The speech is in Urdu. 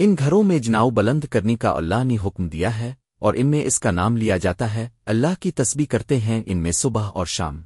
ان گھروں میں جناؤ بلند کرنے کا اللہ نے حکم دیا ہے اور ان میں اس کا نام لیا جاتا ہے، اللہ کی تسبیح کرتے ہیں ان میں صبح اور شام۔